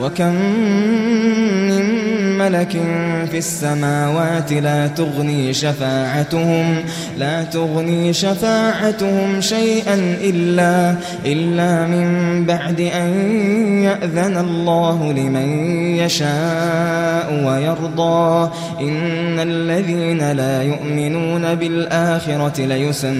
وكم من ملك في السماوات لا تغني شفاعتهم لا تغني شفاعتهم شيئا إلا إلا من بعد أن يأذن الله لمن يشاء ويرضى. إن الذين لا يؤمنون بالآخرة ليسمون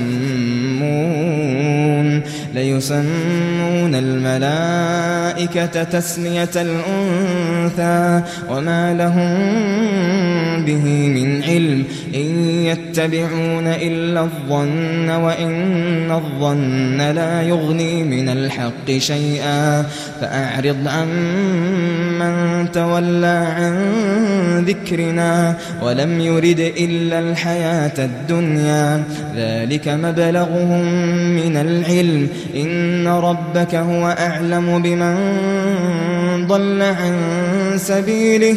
ليسمون الملائكة تسمية الأنثى. وما لهم لهم به من علم إن يتبعون إلا الظن وإن الظن لا يغني من الحق شيئا فأعرض عن من تولى عن ذكرنا ولم يرد إلا الحياة الدنيا ذلك مبلغهم من العلم إن ربك هو أعلم بمن ضل عن سبيله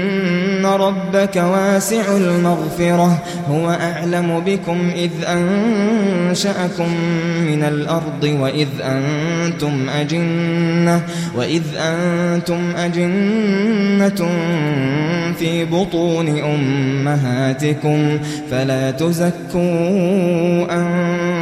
أن ربك واسع المغفرة هو أعلم بكم إذ أنشأكم من الأرض وإذ أنتم أجنة وإذ أنتم أجنة في بطون أمهاتكم فلا تزكوا أنفسكم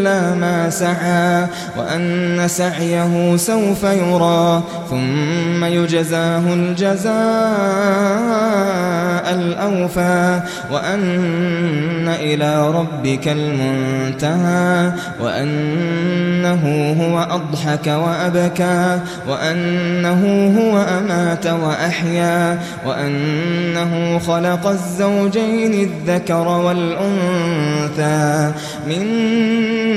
إلا ما سعى وأن سعيه سوف يرى ثم يجزاه الجزاء الأوفى وأن إلى ربك المنتهى وأنه هو أضحك وأبكى وأنه هو أمات وأحيا وأنه خلق الزوجين الذكر والأنثى من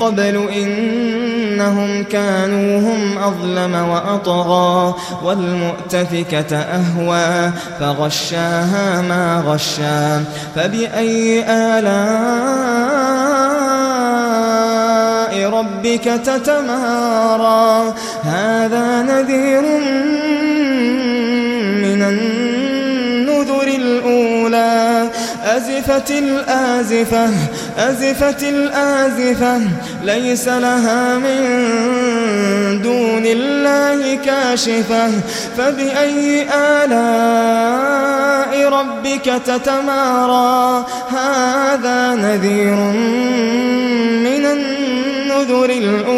قبل إنهم كانوا هم أظلم وأطغى والمؤتفكة أهوى فغشاها ما غشا فبأي آلاء ربك تتمارى؟ هذا نذير منه أزفت الآزفة أزفت الآزفة ليس لها من دون الله كاشفة. فبأي آلاء ربك تتمارى؟ هذا نذير من النذر الأولى.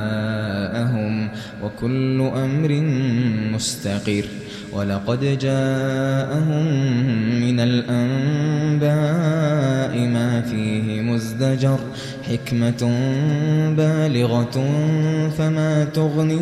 وكل أمر مستقر ولقد جاءهم من الأنباء ما فيه مزدجر حكمة بالغة فما تغني